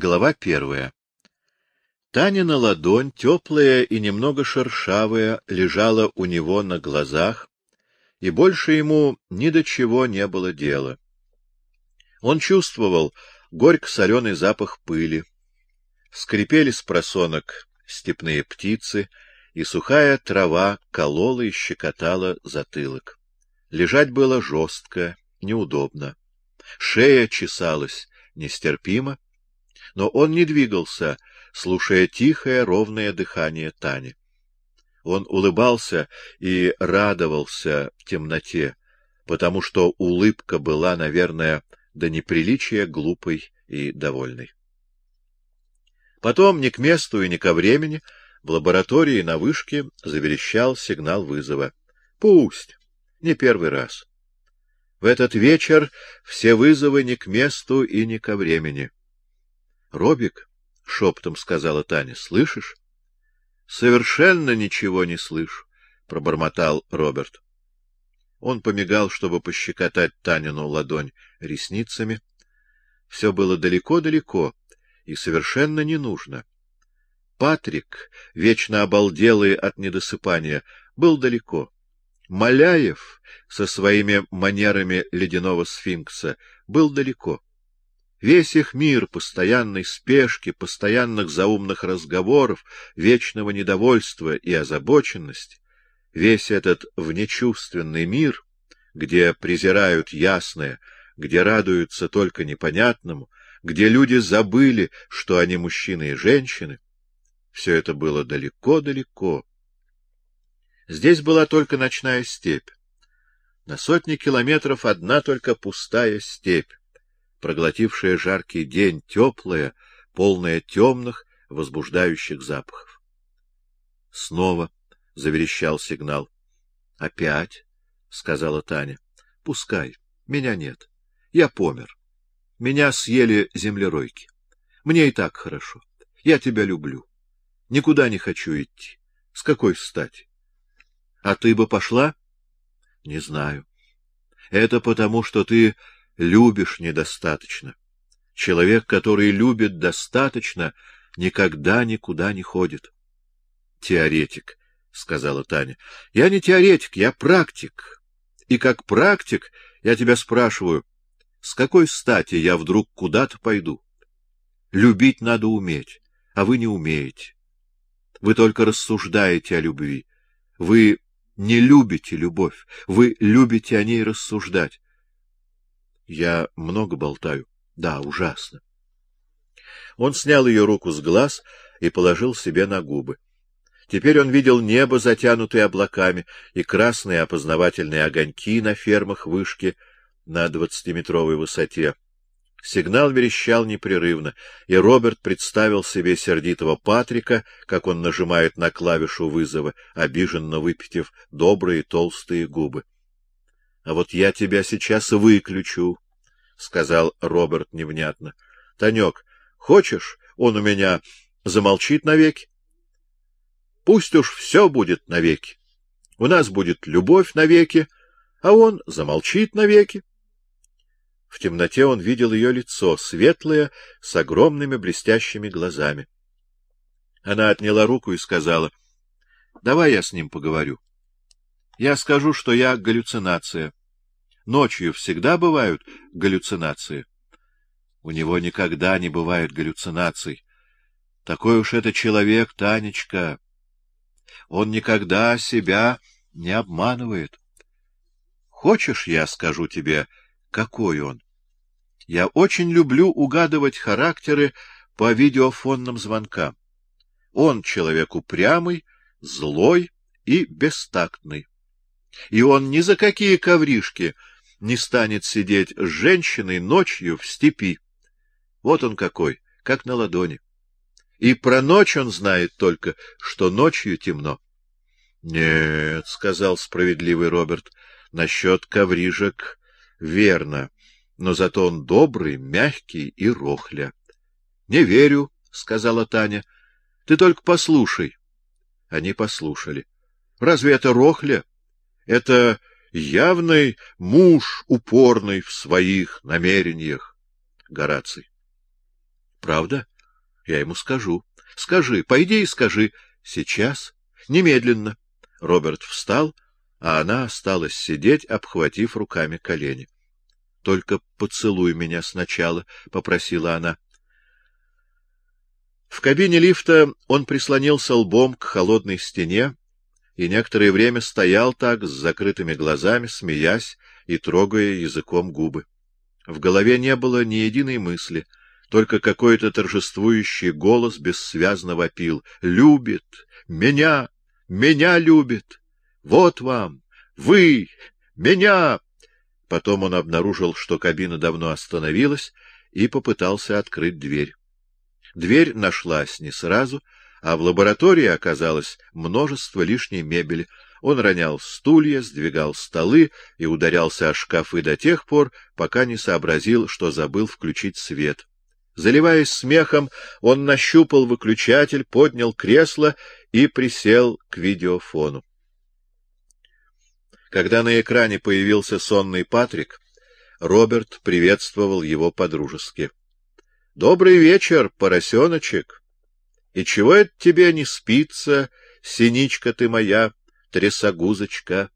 Глава первая. Танина ладонь, теплая и немного шершавая, лежала у него на глазах, и больше ему ни до чего не было дела. Он чувствовал горько-соленый запах пыли, скрипели с просонок степные птицы, и сухая трава колола и щекотала затылок. Лежать было жестко, неудобно. Шея чесалась нестерпимо, но он не двигался, слушая тихое, ровное дыхание Тани. Он улыбался и радовался в темноте, потому что улыбка была, наверное, до неприличия глупой и довольной. Потом ни к месту и ни ко времени в лаборатории на вышке заверещал сигнал вызова. Пусть, не первый раз. В этот вечер все вызовы не к месту и не ко времени. — Робик, — шепотом сказала Таня, — слышишь? — Совершенно ничего не слышу, — пробормотал Роберт. Он помигал, чтобы пощекотать Танину ладонь ресницами. Все было далеко-далеко и совершенно не нужно. Патрик, вечно обалделый от недосыпания, был далеко. Маляев со своими манерами ледяного сфинкса был далеко. Весь их мир постоянной спешки, постоянных заумных разговоров, вечного недовольства и озабоченности, весь этот внечувственный мир, где презирают ясное, где радуются только непонятному, где люди забыли, что они мужчины и женщины, все это было далеко-далеко. Здесь была только ночная степь. На сотни километров одна только пустая степь проглотившая жаркий день, теплая, полная темных, возбуждающих запахов. Снова заверещал сигнал. — Опять, — сказала Таня. — Пускай. Меня нет. Я помер. Меня съели землеройки. Мне и так хорошо. Я тебя люблю. Никуда не хочу идти. С какой стати? А ты бы пошла? Не знаю. Это потому, что ты любишь недостаточно. Человек, который любит достаточно, никогда никуда не ходит. — Теоретик, — сказала Таня. — Я не теоретик, я практик. И как практик я тебя спрашиваю, с какой стати я вдруг куда-то пойду? Любить надо уметь, а вы не умеете. Вы только рассуждаете о любви. Вы не любите любовь, вы любите о ней рассуждать. Я много болтаю. Да, ужасно. Он снял ее руку с глаз и положил себе на губы. Теперь он видел небо, затянутое облаками, и красные опознавательные огоньки на фермах вышки на двадцатиметровой высоте. Сигнал верещал непрерывно, и Роберт представил себе сердитого Патрика, как он нажимает на клавишу вызова, обиженно выпитив добрые толстые губы. — А вот я тебя сейчас выключу, — сказал Роберт невнятно. — Танек, хочешь, он у меня замолчит навеки? Пусть уж все будет навеки. У нас будет любовь навеки, а он замолчит навеки. В темноте он видел ее лицо, светлое, с огромными блестящими глазами. Она отняла руку и сказала, — Давай я с ним поговорю. Я скажу, что я галлюцинация. Ночью всегда бывают галлюцинации. У него никогда не бывает галлюцинаций. Такой уж это человек, Танечка. Он никогда себя не обманывает. Хочешь, я скажу тебе, какой он? Я очень люблю угадывать характеры по видеофонным звонкам. Он человек упрямый, злой и бестактный. И он ни за какие ковришки не станет сидеть с женщиной ночью в степи. Вот он какой, как на ладони. И про ночь он знает только, что ночью темно. — Нет, — сказал справедливый Роберт, — насчет коврижек верно, но зато он добрый, мягкий и рохля. — Не верю, — сказала Таня. — Ты только послушай. Они послушали. — Разве это рохля? Это явный муж, упорный в своих намерениях. Гораций. Правда? Я ему скажу. Скажи, пойди и скажи. Сейчас. Немедленно. Роберт встал, а она осталась сидеть, обхватив руками колени. — Только поцелуй меня сначала, — попросила она. В кабине лифта он прислонился лбом к холодной стене и некоторое время стоял так, с закрытыми глазами, смеясь и трогая языком губы. В голове не было ни единой мысли, только какой-то торжествующий голос бессвязно вопил. «Любит! Меня! Меня любит! Вот вам! Вы! Меня!» Потом он обнаружил, что кабина давно остановилась, и попытался открыть дверь. Дверь нашлась не сразу, а в лаборатории оказалось множество лишней мебели. Он ронял стулья, сдвигал столы и ударялся о шкафы до тех пор, пока не сообразил, что забыл включить свет. Заливаясь смехом, он нащупал выключатель, поднял кресло и присел к видеофону. Когда на экране появился сонный Патрик, Роберт приветствовал его по-дружески. — Добрый вечер, поросеночек! И чего это тебе не спится, синичка ты моя, трясогузочка?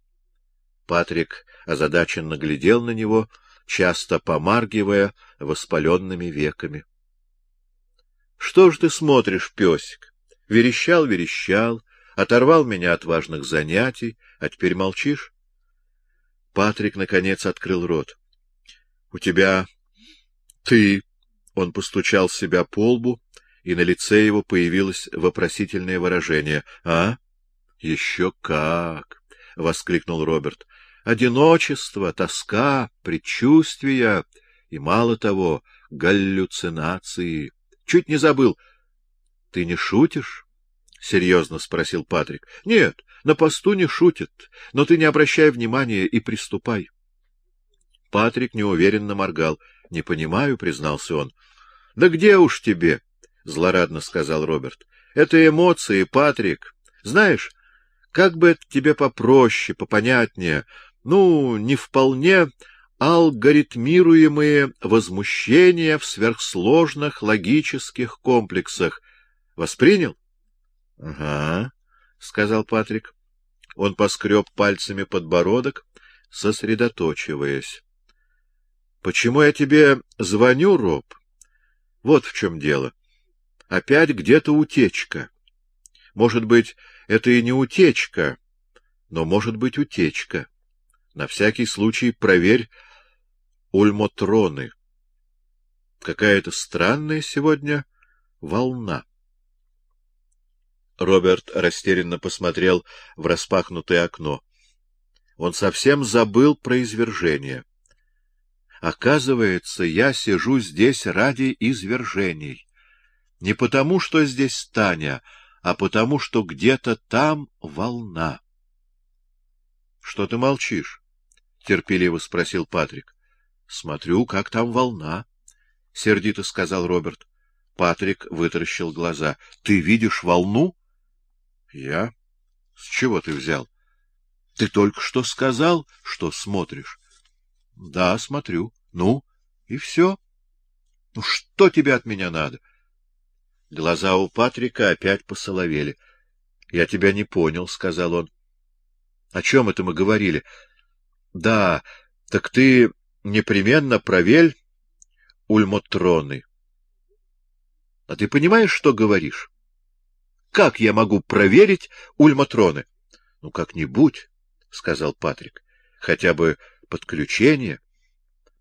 Патрик озадаченно глядел на него, часто помаргивая воспаленными веками. — Что ж ты смотришь, песик? Верещал, верещал, оторвал меня от важных занятий, а теперь молчишь? Патрик, наконец, открыл рот. — У тебя... ты... Он постучал себя по лбу, и на лице его появилось вопросительное выражение. — А? — Еще как! — воскликнул Роберт. — Одиночество, тоска, предчувствия и, мало того, галлюцинации. Чуть не забыл. — Ты не шутишь? — серьезно спросил Патрик. — Нет, на посту не шутят, но ты не обращай внимания и приступай. Патрик неуверенно моргал. — Не понимаю, — признался он. — Да где уж тебе? — злорадно сказал Роберт. — Это эмоции, Патрик. Знаешь, как бы это тебе попроще, попонятнее, ну, не вполне алгоритмируемые возмущения в сверхсложных логических комплексах. Воспринял? — Ага, — сказал Патрик. Он поскреб пальцами подбородок, сосредоточиваясь. — Почему я тебе звоню, Роб? Вот в чем дело. Опять где-то утечка. Может быть, это и не утечка, но может быть утечка. На всякий случай проверь ульмотроны. Какая-то странная сегодня волна. Роберт растерянно посмотрел в распахнутое окно. Он совсем забыл про извержение. Оказывается, я сижу здесь ради извержений. Не потому, что здесь Таня, а потому, что где-то там волна. — Что ты молчишь? — терпеливо спросил Патрик. — Смотрю, как там волна, — сердито сказал Роберт. Патрик вытаращил глаза. — Ты видишь волну? — Я? С чего ты взял? — Ты только что сказал, что смотришь. — Да, смотрю. Ну, и все. Ну, что тебе от меня надо? Глаза у Патрика опять посоловели. — Я тебя не понял, — сказал он. — О чем это мы говорили? — Да, так ты непременно проверь ульмотроны. — А ты понимаешь, что говоришь? Как я могу проверить ульмотроны? — Ну, как-нибудь, — сказал Патрик. — Хотя бы подключение.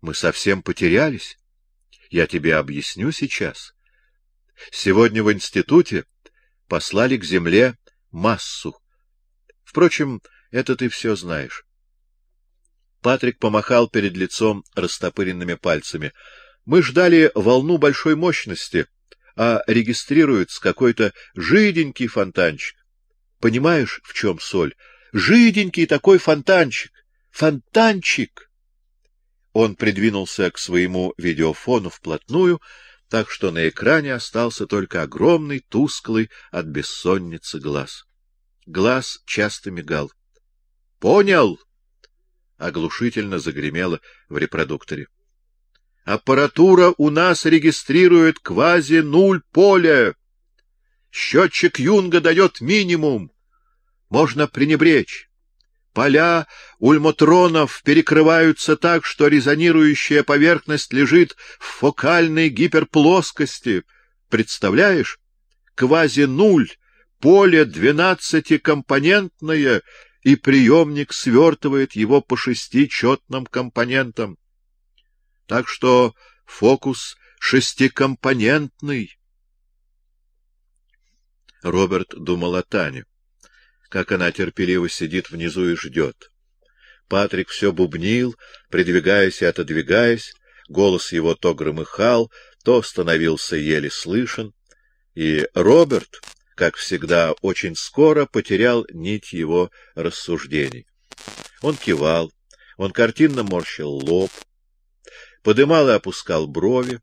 Мы совсем потерялись. Я тебе объясню сейчас. Сегодня в институте послали к земле массу. Впрочем, это ты все знаешь. Патрик помахал перед лицом растопыренными пальцами. Мы ждали волну большой мощности — а регистрируется какой-то жиденький фонтанчик. Понимаешь, в чем соль? Жиденький такой фонтанчик! Фонтанчик! Он придвинулся к своему видеофону вплотную, так что на экране остался только огромный, тусклый от бессонницы глаз. Глаз часто мигал. «Понял!» — оглушительно загремело в репродукторе. Аппаратура у нас регистрирует квази-нуль поля. Счетчик Юнга дает минимум. Можно пренебречь. Поля ульмотронов перекрываются так, что резонирующая поверхность лежит в фокальной гиперплоскости. Представляешь? Квази-нуль, поле двенадцатикомпонентное, и приемник свертывает его по шести четным компонентам. Так что фокус шестикомпонентный. Роберт думал о Тане, как она терпеливо сидит внизу и ждет. Патрик все бубнил, придвигаясь и отодвигаясь, голос его то громыхал, то становился еле слышен, и Роберт, как всегда, очень скоро потерял нить его рассуждений. Он кивал, он картинно морщил лоб, подымал и опускал брови,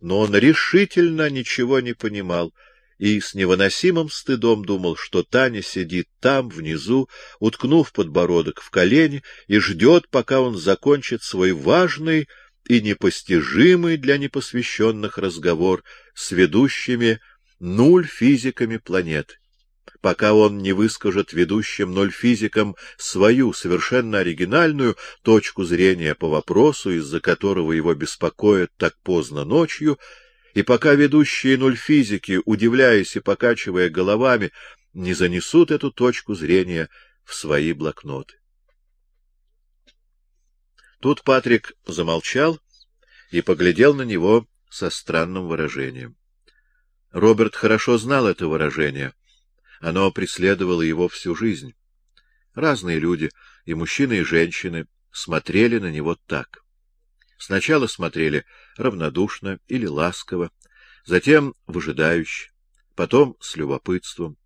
но он решительно ничего не понимал и с невыносимым стыдом думал, что Таня сидит там, внизу, уткнув подбородок в колени, и ждет, пока он закончит свой важный и непостижимый для непосвященных разговор с ведущими нуль физиками планеты пока он не выскажет ведущим ноль физикам свою совершенно оригинальную точку зрения по вопросу, из-за которого его беспокоят так поздно ночью, и пока ведущие ноль физики, удивляясь и покачивая головами, не занесут эту точку зрения в свои блокноты. Тут Патрик замолчал и поглядел на него со странным выражением. Роберт хорошо знал это выражение — оно преследовало его всю жизнь. Разные люди, и мужчины, и женщины, смотрели на него так. Сначала смотрели равнодушно или ласково, затем выжидающе, потом с любопытством.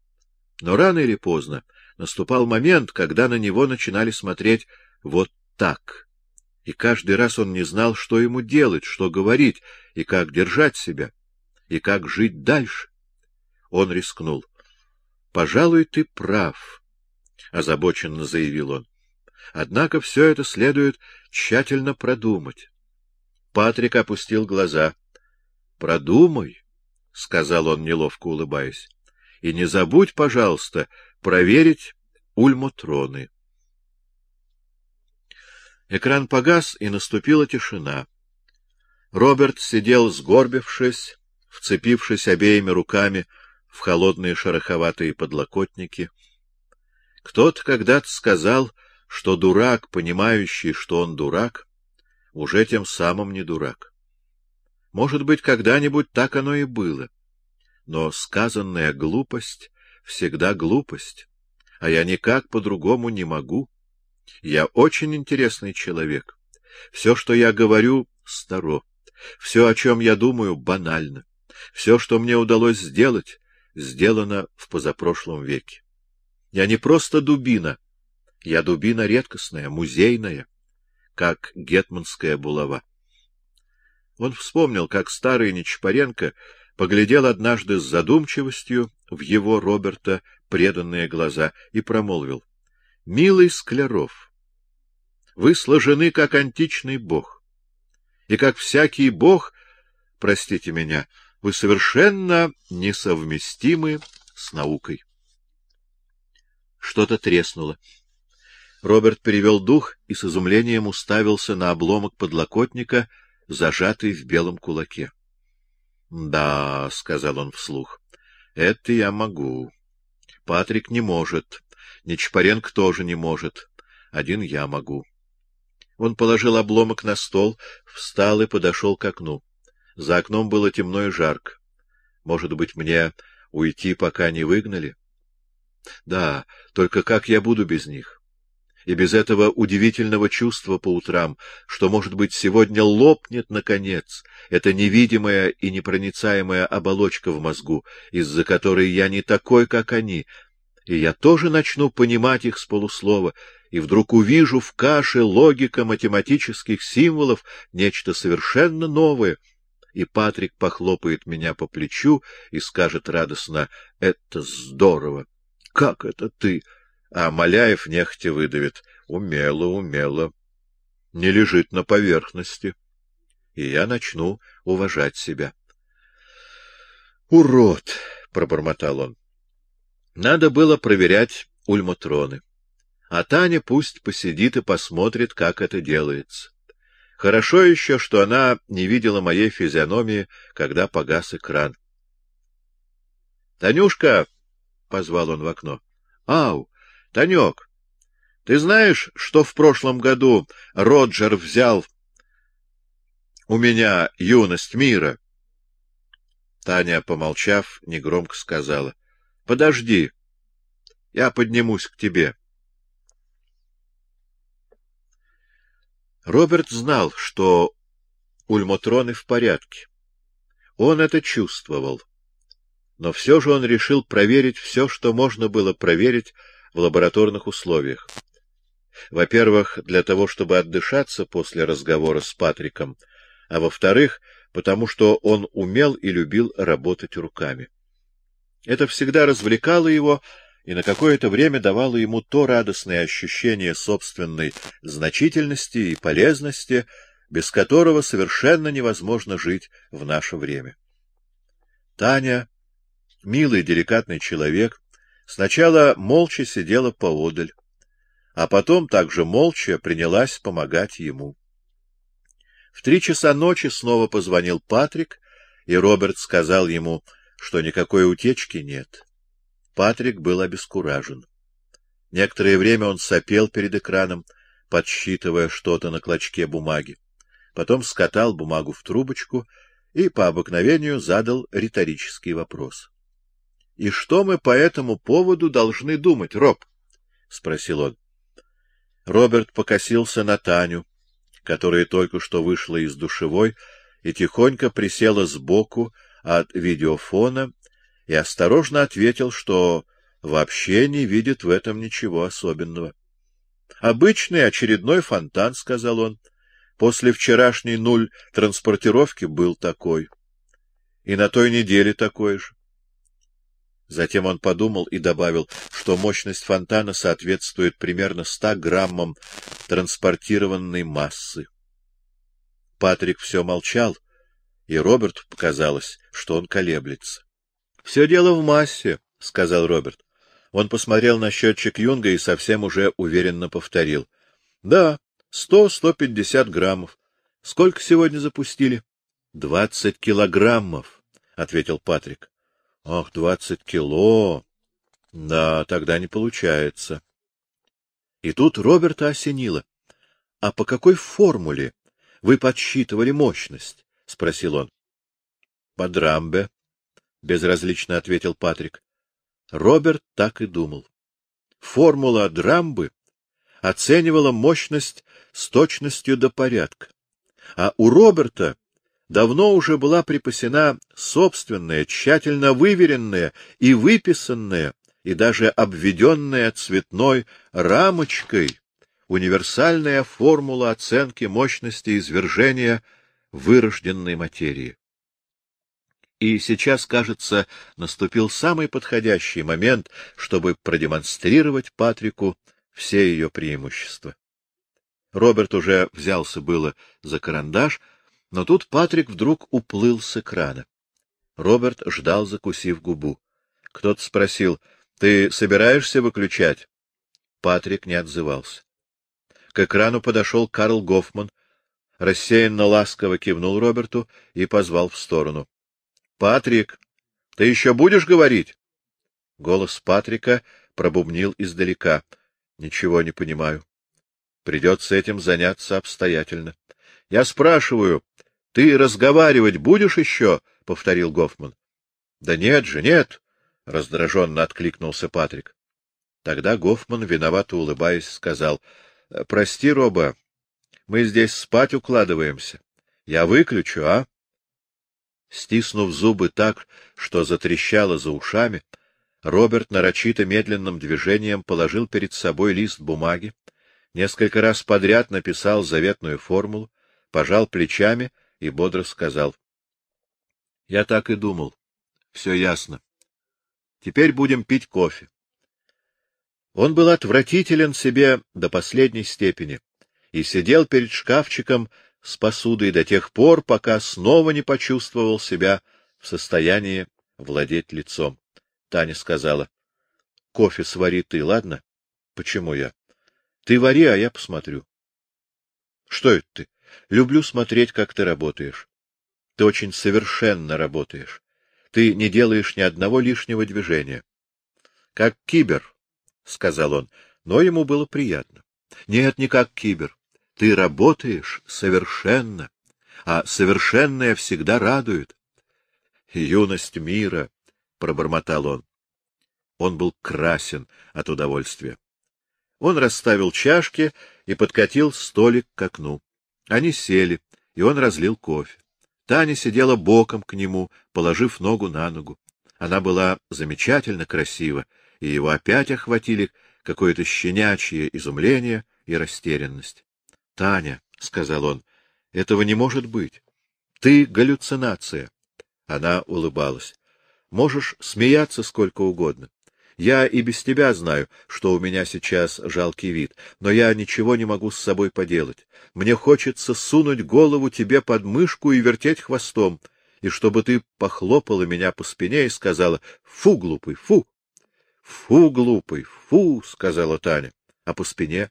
Но рано или поздно наступал момент, когда на него начинали смотреть вот так. И каждый раз он не знал, что ему делать, что говорить, и как держать себя, и как жить дальше. Он рискнул. — Пожалуй, ты прав, — озабоченно заявил он. — Однако все это следует тщательно продумать. Патрик опустил глаза. — Продумай, — сказал он, неловко улыбаясь. — И не забудь, пожалуйста, проверить ульмотроны. Экран погас, и наступила тишина. Роберт сидел, сгорбившись, вцепившись обеими руками в холодные шероховатые подлокотники. Кто-то когда-то сказал, что дурак, понимающий, что он дурак, уже тем самым не дурак. Может быть, когда-нибудь так оно и было. Но сказанная глупость всегда глупость, а я никак по-другому не могу. Я очень интересный человек. Все, что я говорю, старо. Все, о чем я думаю, банально. Все, что мне удалось сделать, сделано в позапрошлом веке. Я не просто дубина, я дубина редкостная, музейная, как гетманская булава. Он вспомнил, как старый Нечапаренко поглядел однажды с задумчивостью в его, Роберта, преданные глаза и промолвил. — Милый Скляров, вы сложены, как античный бог, и как всякий бог, простите меня, — вы совершенно несовместимы с наукой. Что-то треснуло. Роберт перевел дух и с изумлением уставился на обломок подлокотника, зажатый в белом кулаке. — Да, — сказал он вслух, — это я могу. Патрик не может, Нечапаренко тоже не может. Один я могу. Он положил обломок на стол, встал и подошел к окну. За окном было темно и жарко. Может быть, мне уйти, пока не выгнали? Да, только как я буду без них? И без этого удивительного чувства по утрам, что, может быть, сегодня лопнет, наконец, эта невидимая и непроницаемая оболочка в мозгу, из-за которой я не такой, как они, и я тоже начну понимать их с полуслова, и вдруг увижу в каше логика математических символов нечто совершенно новое — и Патрик похлопает меня по плечу и скажет радостно «Это здорово!» «Как это ты?» А Маляев нехотя выдавит «Умело, умело!» Не лежит на поверхности. и я начну уважать себя. «Урод!» — пробормотал он. «Надо было проверять ульмотроны. А Таня пусть посидит и посмотрит, как это делается. Хорошо еще, что она не видела моей физиономии, когда погас экран. — Танюшка! — позвал он в окно. — Ау! Танек! Ты знаешь, что в прошлом году Роджер взял у меня юность мира? Таня, помолчав, негромко сказала. — Подожди, я поднимусь к тебе. — Роберт знал, что ульмотроны в порядке. Он это чувствовал. Но все же он решил проверить все, что можно было проверить в лабораторных условиях. Во-первых, для того, чтобы отдышаться после разговора с Патриком, а во-вторых, потому что он умел и любил работать руками. Это всегда развлекало его, и на какое-то время давало ему то радостное ощущение собственной значительности и полезности, без которого совершенно невозможно жить в наше время. Таня, милый деликатный человек, сначала молча сидела поодаль, а потом также молча принялась помогать ему. В три часа ночи снова позвонил Патрик, и Роберт сказал ему, что никакой утечки нет. Патрик был обескуражен. Некоторое время он сопел перед экраном, подсчитывая что-то на клочке бумаги. Потом скатал бумагу в трубочку и по обыкновению задал риторический вопрос. — И что мы по этому поводу должны думать, Роб? — спросил он. Роберт покосился на Таню, которая только что вышла из душевой и тихонько присела сбоку от видеофона и осторожно ответил, что вообще не видит в этом ничего особенного. — Обычный очередной фонтан, — сказал он. После вчерашней нуль транспортировки был такой. И на той неделе такой же. Затем он подумал и добавил, что мощность фонтана соответствует примерно ста граммам транспортированной массы. Патрик все молчал, и Роберту показалось, что он колеблется. — Все дело в массе, — сказал Роберт. Он посмотрел на счетчик Юнга и совсем уже уверенно повторил. — Да, сто-сто пятьдесят граммов. Сколько сегодня запустили? — Двадцать килограммов, — ответил Патрик. — Ах, двадцать кило! Да, тогда не получается. И тут Роберта осенило. — А по какой формуле вы подсчитывали мощность? — спросил он. — По Драмбе, — безразлично ответил Патрик. Роберт так и думал. Формула Драмбы оценивала мощность с точностью до порядка, а у Роберта давно уже была припасена собственная, тщательно выверенная и выписанная, и даже обведенная цветной рамочкой универсальная формула оценки мощности извержения вырожденной материи. И сейчас, кажется, наступил самый подходящий момент, чтобы продемонстрировать Патрику все ее преимущества. Роберт уже взялся было за карандаш, но тут Патрик вдруг уплыл с экрана. Роберт ждал, закусив губу. Кто-то спросил, — Ты собираешься выключать? Патрик не отзывался. К экрану подошел Карл Гофман, рассеянно ласково кивнул Роберту и позвал в сторону. Патрик, ты еще будешь говорить? Голос Патрика пробубнил издалека. Ничего не понимаю. Придется этим заняться обстоятельно. Я спрашиваю, ты разговаривать будешь еще? — повторил Гофман. — Да нет же, нет! — раздраженно откликнулся Патрик. Тогда Гофман, виновато улыбаясь, сказал, — Прости, Роба, мы здесь спать укладываемся. Я выключу, а? Стиснув зубы так, что затрещало за ушами, Роберт нарочито медленным движением положил перед собой лист бумаги, несколько раз подряд написал заветную формулу, пожал плечами и бодро сказал. — Я так и думал. Все ясно. Теперь будем пить кофе. Он был отвратителен себе до последней степени и сидел перед шкафчиком с посудой до тех пор, пока снова не почувствовал себя в состоянии владеть лицом. Таня сказала, — Кофе свари ты, ладно? — Почему я? — Ты вари, а я посмотрю. — Что это ты? Люблю смотреть, как ты работаешь. Ты очень совершенно работаешь. Ты не делаешь ни одного лишнего движения. — Как кибер, — сказал он, но ему было приятно. — Нет, не как кибер. Ты работаешь совершенно, а совершенное всегда радует. — Юность мира, — пробормотал он. Он был красен от удовольствия. Он расставил чашки и подкатил столик к окну. Они сели, и он разлил кофе. Таня сидела боком к нему, положив ногу на ногу. Она была замечательно красива, и его опять охватили какое-то щенячье изумление и растерянность. — Таня, — сказал он, — этого не может быть. Ты — галлюцинация. Она улыбалась. — Можешь смеяться сколько угодно. Я и без тебя знаю, что у меня сейчас жалкий вид, но я ничего не могу с собой поделать. Мне хочется сунуть голову тебе под мышку и вертеть хвостом, и чтобы ты похлопала меня по спине и сказала «Фу, глупый, фу!» «Фу, глупый, фу!» — сказала Таня. «А по спине?»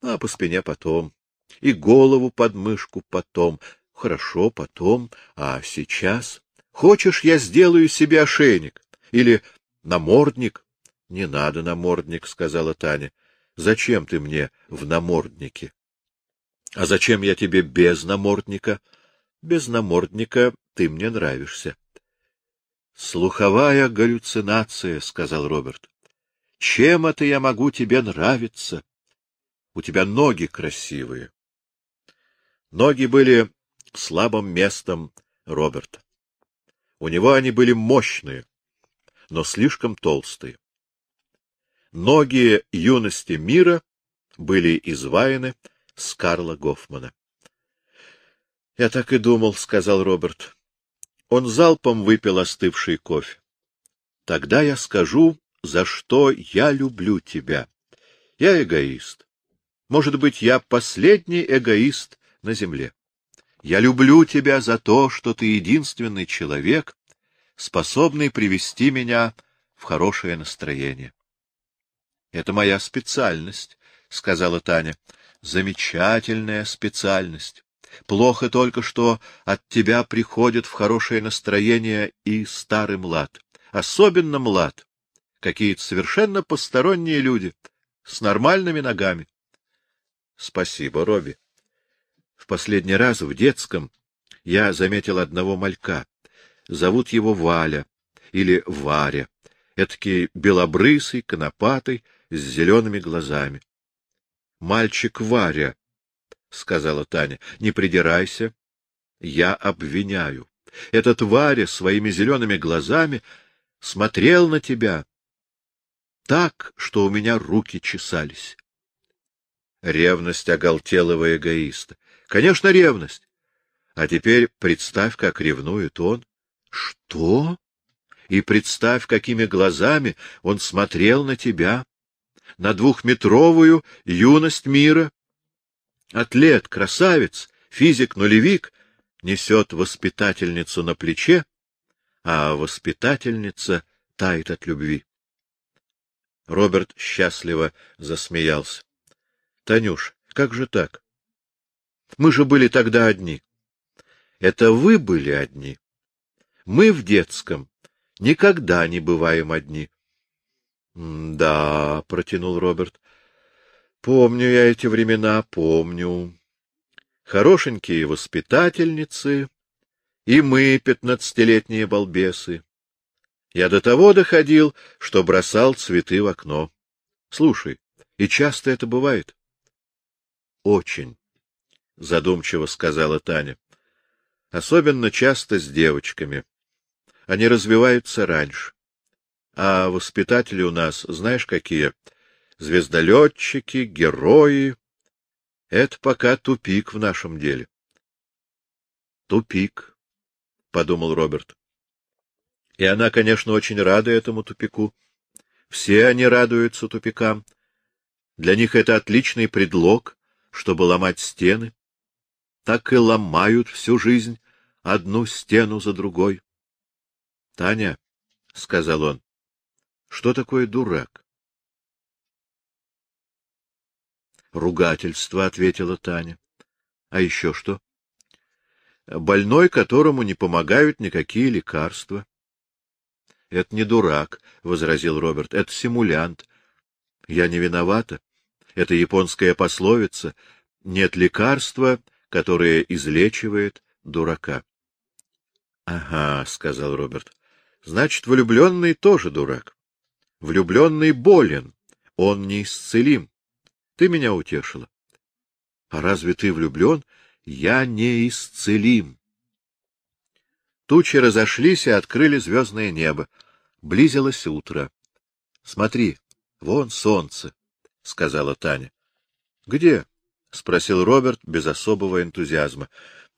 «А по спине потом. И голову под мышку потом. Хорошо, потом. А сейчас? Хочешь, я сделаю себе ошейник? Или намордник?» — Не надо намордник, — сказала Таня. — Зачем ты мне в наморднике? — А зачем я тебе без намордника? — Без намордника ты мне нравишься. — Слуховая галлюцинация, — сказал Роберт. — Чем это я могу тебе нравиться? У тебя ноги красивые. Ноги были слабым местом Роберта. У него они были мощные, но слишком толстые. Ноги юности мира были изваяны с Карла Гофмана. — Я так и думал, — сказал Роберт. Он залпом выпил остывший кофе. — Тогда я скажу, за что я люблю тебя. Я эгоист. Может быть, я последний эгоист на земле. Я люблю тебя за то, что ты единственный человек, способный привести меня в хорошее настроение. Это моя специальность, — сказала Таня. — Замечательная специальность. Плохо только, что от тебя приходит в хорошее настроение и старый млад. Особенно млад. Какие-то совершенно посторонние люди, с нормальными ногами. — Спасибо, Робби. В последний раз в детском я заметил одного малька. Зовут его Валя или Варя. Этакий белобрысый, конопатый, с зелеными глазами. — Мальчик Варя, — сказала Таня, — не придирайся. Я обвиняю. Этот Варя своими зелеными глазами смотрел на тебя так, что у меня руки чесались. Ревность оголтелого эгоиста. Конечно, ревность. А теперь представь, как ревнует он. Что? И представь, какими глазами он смотрел на тебя на двухметровую юность мира. Атлет, красавец, физик-нулевик несет воспитательницу на плече, а воспитательница тает от любви. Роберт счастливо засмеялся. — Танюш, как же так? Мы же были тогда одни. Это вы были одни. Мы в детском никогда не бываем одни. — Да, — протянул Роберт. — Помню я эти времена, помню. Хорошенькие воспитательницы, и мы, пятнадцатилетние балбесы. Я до того доходил, что бросал цветы в окно. Слушай, и часто это бывает? — Очень, — задумчиво сказала Таня. — Особенно часто с девочками. Они развиваются раньше. А воспитатели у нас, знаешь, какие? Звездолетчики, герои. Это пока тупик в нашем деле. Тупик, — подумал Роберт. И она, конечно, очень рада этому тупику. Все они радуются тупикам. Для них это отличный предлог, чтобы ломать стены. так и ломают всю жизнь одну стену за другой. — Таня, — сказал он, — что такое дурак? — Ругательство, — ответила Таня. — А еще что? — Больной, которому не помогают никакие лекарства. — Это не дурак, — возразил Роберт, — это симулянт. Я не виновата. Это японская пословица. Нет лекарства, которое излечивает дурака. — Ага, — сказал Роберт. — Значит, влюбленный тоже дурак. Влюбленный болен, он неисцелим. Ты меня утешила. А разве ты влюблен? Я неисцелим. Тучи разошлись и открыли звездное небо. Близилось утро. — Смотри, вон солнце, — сказала Таня. — Где? — спросил Роберт без особого энтузиазма.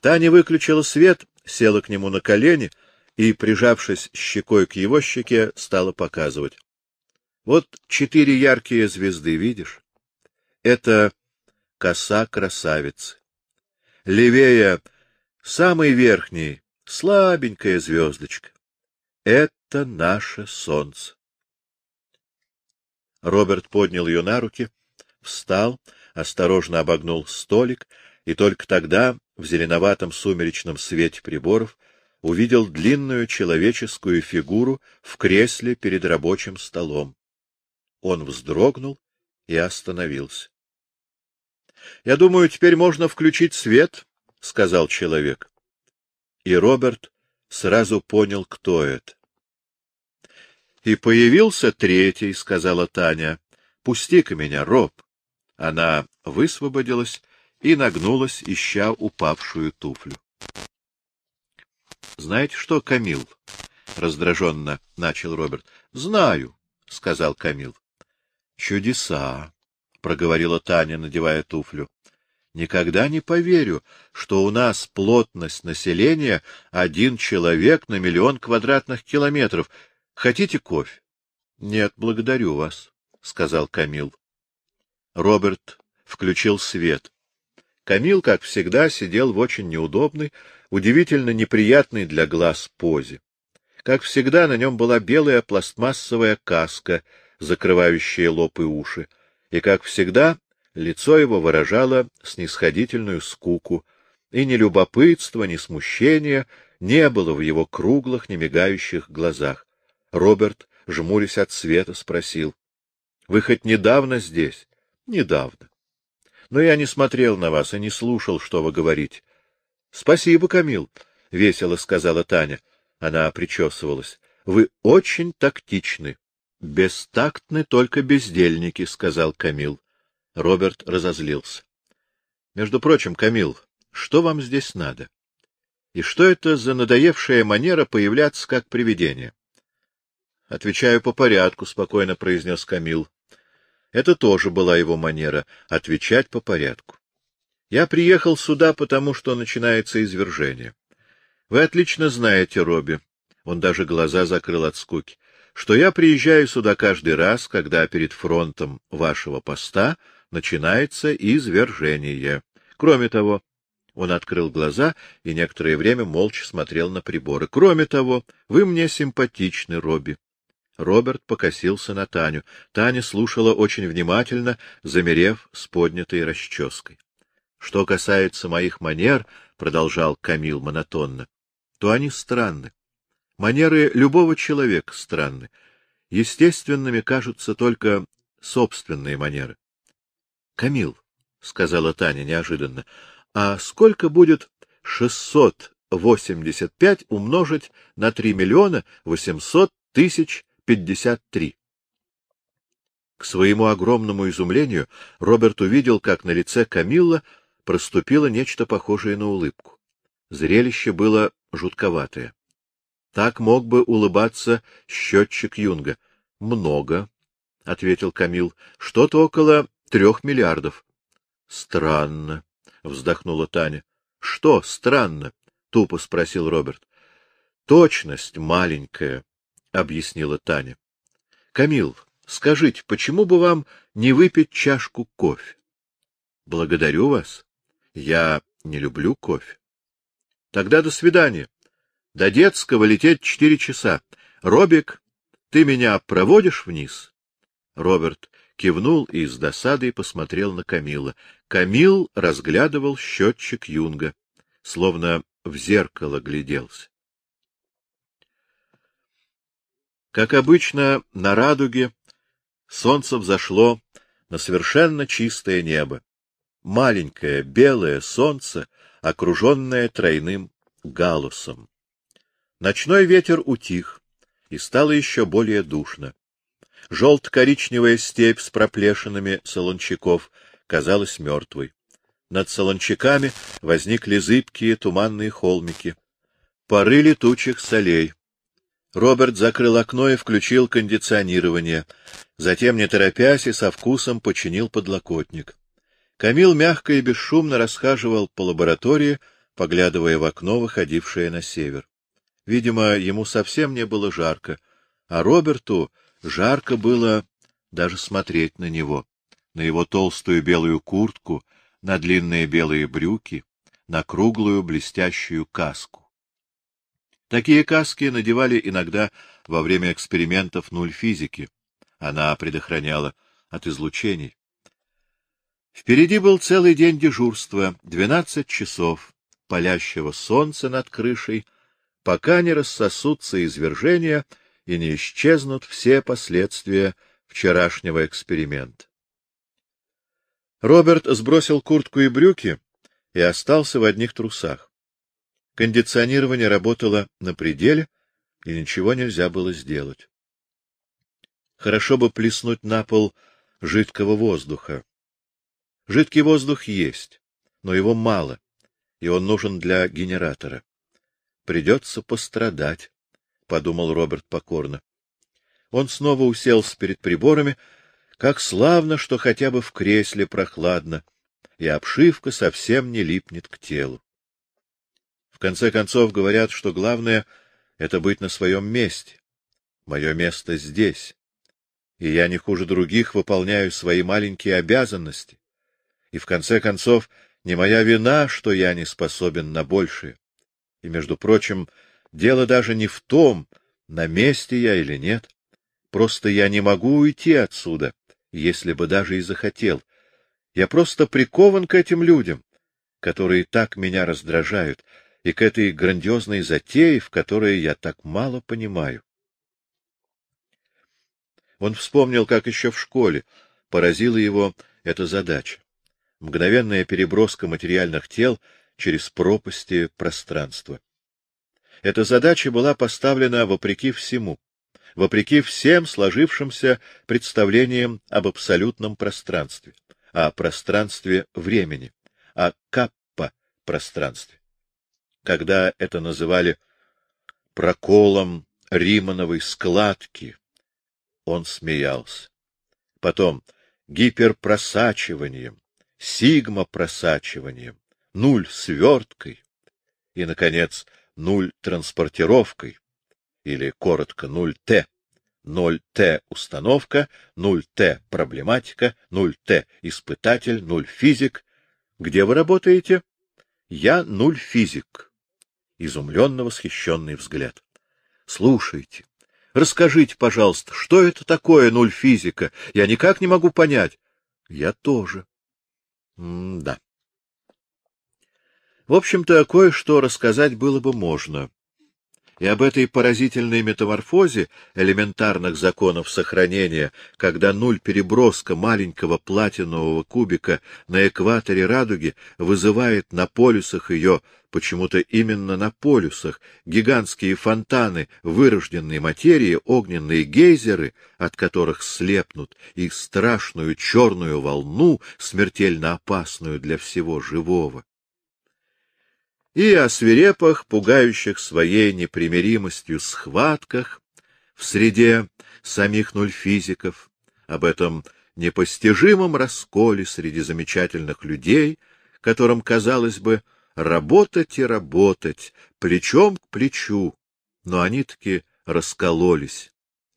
Таня выключила свет, села к нему на колени и, прижавшись щекой к его щеке, стала показывать. — Вот четыре яркие звезды, видишь? Это коса красавицы. Левее самый верхний слабенькая звездочка. Это наше солнце. Роберт поднял ее на руки, встал, осторожно обогнул столик, и только тогда, в зеленоватом сумеречном свете приборов, увидел длинную человеческую фигуру в кресле перед рабочим столом. Он вздрогнул и остановился. — Я думаю, теперь можно включить свет, — сказал человек и Роберт сразу понял, кто это. — И появился третий, — сказала Таня. — Пусти-ка меня, Роб. Она высвободилась и нагнулась, ища упавшую туфлю. — Знаете что, Камил? — раздраженно начал Роберт. — Знаю, — сказал Камил. — Чудеса, — проговорила Таня, надевая туфлю. Никогда не поверю, что у нас плотность населения один человек на миллион квадратных километров. Хотите кофе? — Нет, благодарю вас, — сказал Камил. Роберт включил свет. Камил, как всегда, сидел в очень неудобной, удивительно неприятной для глаз позе. Как всегда, на нем была белая пластмассовая каска, закрывающая лоб и уши, и, как всегда, Лицо его выражало снисходительную скуку, и ни любопытства, ни смущения не было в его круглых, немигающих глазах. Роберт, жмурясь от света, спросил. — Вы хоть недавно здесь? — Недавно. Но я не смотрел на вас и не слушал, что вы говорите. — Спасибо, Камил, — весело сказала Таня. Она причесывалась. — Вы очень тактичны. — Бестактны только бездельники, — сказал Камил. Роберт разозлился. — Между прочим, Камил, что вам здесь надо? И что это за надоевшая манера появляться как привидение? — Отвечаю по порядку, — спокойно произнес Камил. Это тоже была его манера — отвечать по порядку. Я приехал сюда, потому что начинается извержение. Вы отлично знаете, Робби, он даже глаза закрыл от скуки, что я приезжаю сюда каждый раз, когда перед фронтом вашего поста начинается извержение. Кроме того, он открыл глаза и некоторое время молча смотрел на приборы. Кроме того, вы мне симпатичны, Робби. Роберт покосился на Таню. Таня слушала очень внимательно, замерев с поднятой расческой. — Что касается моих манер, — продолжал Камил монотонно, — то они странны. Манеры любого человека странны. Естественными кажутся только собственные манеры. Камил, — сказала Таня неожиданно, — а сколько будет шестьсот восемьдесят пять умножить на три миллиона восемьсот тысяч пятьдесят три? К своему огромному изумлению Роберт увидел, как на лице Камилла проступило нечто похожее на улыбку. Зрелище было жутковатое. Так мог бы улыбаться счетчик Юнга. — Много, — ответил Камил, — что-то около трех миллиардов. — Странно, — вздохнула Таня. — Что странно? — тупо спросил Роберт. — Точность маленькая, — объяснила Таня. — Камил, скажите, почему бы вам не выпить чашку кофе? — Благодарю вас. Я не люблю кофе. Тогда до свидания. До детского лететь четыре часа. Робик, ты меня проводишь вниз? Роберт кивнул и с досадой посмотрел на Камила. Камил разглядывал счетчик Юнга, словно в зеркало гляделся. Как обычно, на радуге солнце взошло на совершенно чистое небо. Маленькое белое солнце, окруженное тройным галусом. Ночной ветер утих, и стало еще более душно. Желто-коричневая степь с проплешинами солончаков казалась мертвой. Над солончаками возникли зыбкие туманные холмики. Поры летучих солей. Роберт закрыл окно и включил кондиционирование. Затем, не торопясь и со вкусом, починил подлокотник. Камил мягко и бесшумно расхаживал по лаборатории, поглядывая в окно, выходившее на север. Видимо, ему совсем не было жарко, а Роберту жарко было даже смотреть на него, на его толстую белую куртку, на длинные белые брюки, на круглую блестящую каску. Такие каски надевали иногда во время экспериментов нуль физики. Она предохраняла от излучений. Впереди был целый день дежурства, двенадцать часов, палящего солнца над крышей, пока не рассосутся извержения и не исчезнут все последствия вчерашнего эксперимента. Роберт сбросил куртку и брюки и остался в одних трусах. Кондиционирование работало на пределе, и ничего нельзя было сделать. Хорошо бы плеснуть на пол жидкого воздуха. Жидкий воздух есть, но его мало, и он нужен для генератора. Придется пострадать, — подумал Роберт покорно. Он снова уселся перед приборами, как славно, что хотя бы в кресле прохладно, и обшивка совсем не липнет к телу. В конце концов, говорят, что главное — это быть на своем месте. Мое место здесь. И я не хуже других выполняю свои маленькие обязанности. И в конце концов, не моя вина, что я не способен на большее. И, между прочим, дело даже не в том, на месте я или нет. Просто я не могу уйти отсюда, если бы даже и захотел. Я просто прикован к этим людям, которые так меня раздражают, и к этой грандиозной затее, в которой я так мало понимаю. Он вспомнил, как еще в школе поразила его эта задача. Мгновенная переброска материальных тел через пропасти пространства. Эта задача была поставлена вопреки всему, вопреки всем сложившимся представлениям об абсолютном пространстве, о пространстве времени, о каппа-пространстве когда это называли проколом Римановой складки, он смеялся. Потом гиперпросачиванием, сигма-просачиванием, нуль сверткой и, наконец, нуль транспортировкой, или, коротко, нуль Т. 0Т установка, 0Т проблематика, 0Т испытатель, 0 физик. Где вы работаете? Я нуль физик изумленно восхищенный взгляд. — Слушайте, расскажите, пожалуйста, что это такое нуль физика? Я никак не могу понять. — Я тоже. — Да. В общем-то, кое-что рассказать было бы можно. И об этой поразительной метаморфозе элементарных законов сохранения, когда нуль-переброска маленького платинового кубика на экваторе радуги вызывает на полюсах ее, почему-то именно на полюсах, гигантские фонтаны вырожденной материи, огненные гейзеры, от которых слепнут, и страшную черную волну, смертельно опасную для всего живого и о свирепых, пугающих своей непримиримостью схватках в среде самих нульфизиков, об этом непостижимом расколе среди замечательных людей, которым, казалось бы, работать и работать, плечом к плечу, но они таки раскололись,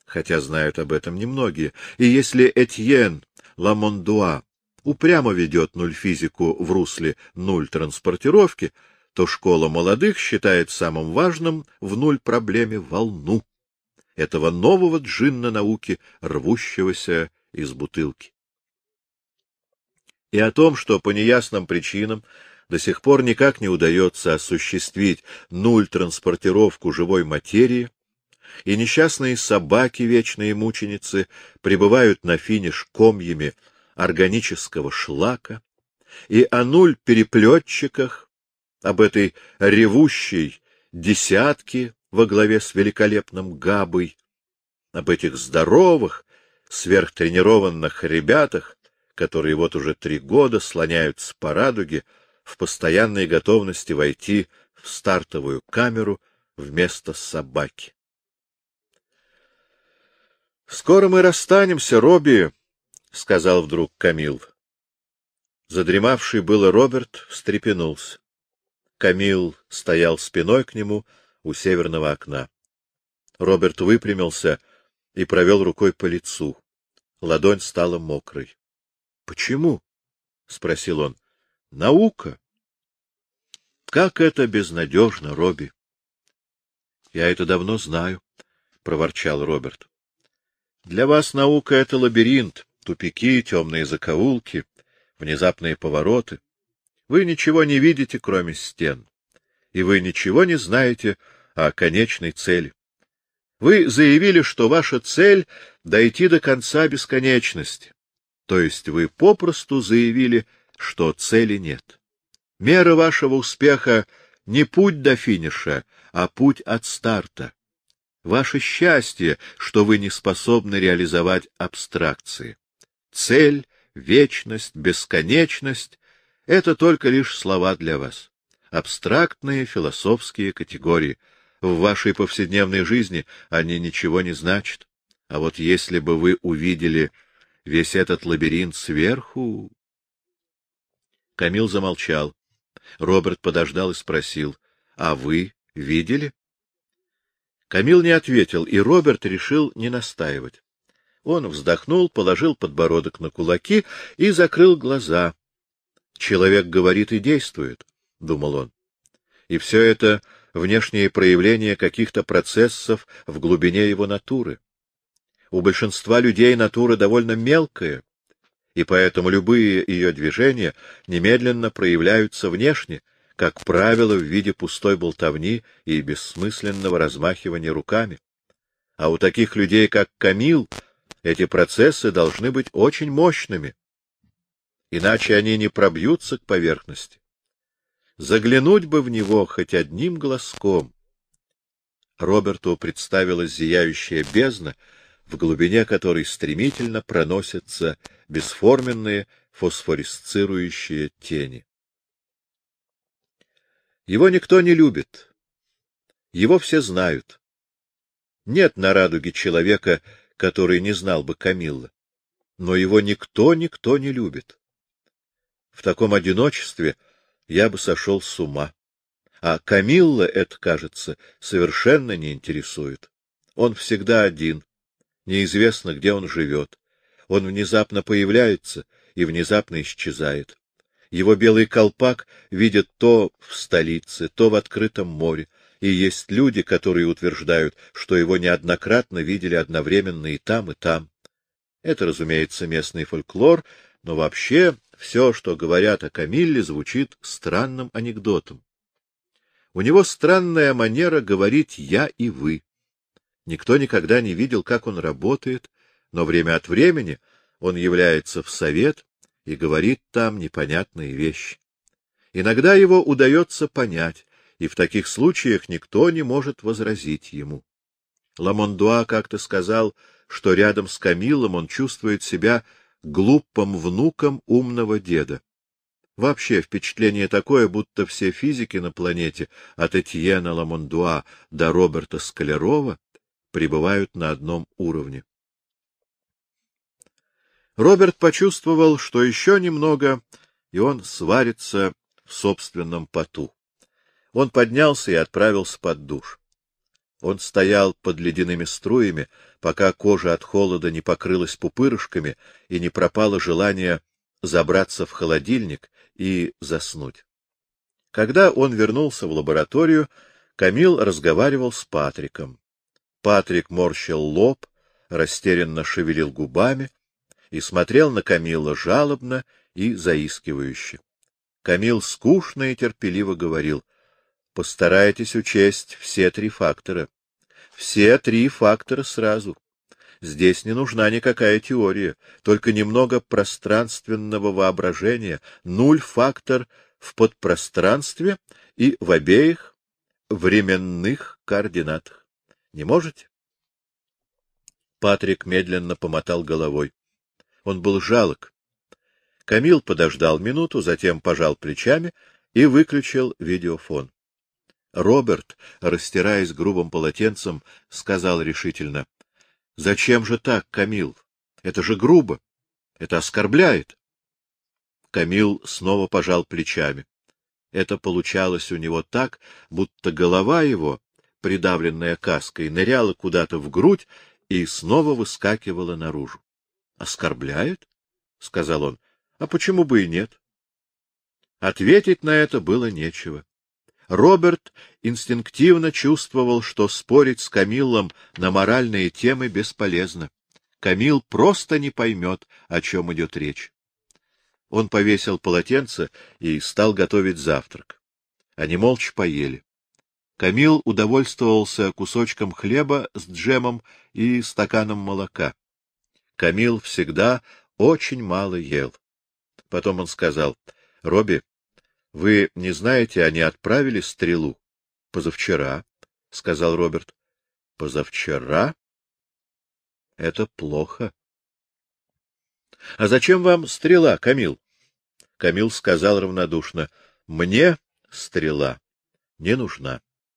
хотя знают об этом немногие. И если Этьен Ламондуа упрямо ведет нуль физику в русле нуль транспортировки, то школа молодых считает самым важным в нуль проблеме волну, этого нового джинна науки, рвущегося из бутылки. И о том, что по неясным причинам до сих пор никак не удается осуществить нуль транспортировку живой материи, и несчастные собаки, вечные мученицы, прибывают на финиш комьями органического шлака, и о нуль переплетчиках, об этой ревущей десятке во главе с великолепным Габой, об этих здоровых, сверхтренированных ребятах, которые вот уже три года слоняются по радуге в постоянной готовности войти в стартовую камеру вместо собаки. — Скоро мы расстанемся, Робби, — сказал вдруг Камил. Задремавший было Роберт встрепенулся. Камил стоял спиной к нему у северного окна. Роберт выпрямился и провел рукой по лицу. Ладонь стала мокрой. — Почему? — спросил он. — Наука. — Как это безнадежно, Робби! — Я это давно знаю, — проворчал Роберт. — Для вас наука — это лабиринт, тупики, темные закоулки, внезапные повороты. Вы ничего не видите, кроме стен, и вы ничего не знаете о конечной цели. Вы заявили, что ваша цель — дойти до конца бесконечности, то есть вы попросту заявили, что цели нет. Мера вашего успеха — не путь до финиша, а путь от старта. Ваше счастье, что вы не способны реализовать абстракции. Цель, вечность, бесконечность — это только лишь слова для вас. Абстрактные философские категории. В вашей повседневной жизни они ничего не значат. А вот если бы вы увидели весь этот лабиринт сверху... Камил замолчал. Роберт подождал и спросил, — А вы видели? Камил не ответил, и Роберт решил не настаивать. Он вздохнул, положил подбородок на кулаки и закрыл глаза. Человек говорит и действует, — думал он. И все это внешние проявления каких-то процессов в глубине его натуры. У большинства людей натура довольно мелкая, и поэтому любые ее движения немедленно проявляются внешне, как правило, в виде пустой болтовни и бессмысленного размахивания руками. А у таких людей, как Камил, эти процессы должны быть очень мощными, иначе они не пробьются к поверхности. Заглянуть бы в него хоть одним глазком. Роберту представилась зияющая бездна, в глубине которой стремительно проносятся бесформенные фосфорисцирующие тени. Его никто не любит. Его все знают. Нет на радуге человека, который не знал бы Камилла. Но его никто, никто не любит. В таком одиночестве я бы сошел с ума. А Камилла это, кажется, совершенно не интересует. Он всегда один. Неизвестно, где он живет. Он внезапно появляется и внезапно исчезает. Его белый колпак видят то в столице, то в открытом море, и есть люди, которые утверждают, что его неоднократно видели одновременно и там, и там. Это, разумеется, местный фольклор, но вообще все, что говорят о Камилле, звучит странным анекдотом. У него странная манера говорить «я» и «вы». Никто никогда не видел, как он работает, но время от времени он является в совет и говорит там непонятные вещи. Иногда его удается понять, и в таких случаях никто не может возразить ему. Ламондуа как-то сказал, что рядом с Камилом он чувствует себя глупым внуком умного деда. Вообще впечатление такое, будто все физики на планете, от Этьена Ламондуа до Роберта Скалярова, пребывают на одном уровне. Роберт почувствовал, что еще немного, и он сварится в собственном поту. Он поднялся и отправился под душ. Он стоял под ледяными струями, пока кожа от холода не покрылась пупырышками и не пропало желание забраться в холодильник и заснуть. Когда он вернулся в лабораторию, Камил разговаривал с Патриком. Патрик морщил лоб, растерянно шевелил губами и смотрел на Камила жалобно и заискивающе. Камил скучно и терпеливо говорил, — Постарайтесь учесть все три фактора. Все три фактора сразу. Здесь не нужна никакая теория, только немного пространственного воображения, нуль-фактор в подпространстве и в обеих временных координатах. Не можете? Патрик медленно помотал головой. Он был жалок. Камил подождал минуту, затем пожал плечами и выключил видеофон. Роберт, растираясь грубым полотенцем, сказал решительно. — Зачем же так, Камил? Это же грубо. Это оскорбляет. Камил снова пожал плечами. Это получалось у него так, будто голова его, придавленная каской, ныряла куда-то в грудь и снова выскакивала наружу. — Оскорбляет? — сказал он. — А почему бы и нет? Ответить на это было нечего. Роберт инстинктивно чувствовал, что спорить с Камиллом на моральные темы бесполезно. Камил просто не поймет, о чем идет речь. Он повесил полотенце и стал готовить завтрак. Они молча поели. Камил удовольствовался кусочком хлеба с джемом и стаканом молока. Камил всегда очень мало ел. Потом он сказал, — Робби, вы не знаете, они отправили стрелу? — Позавчера, — сказал Роберт. — Позавчера? Это плохо. — А зачем вам стрела, Камил? Камил сказал равнодушно. — Мне стрела не нужна.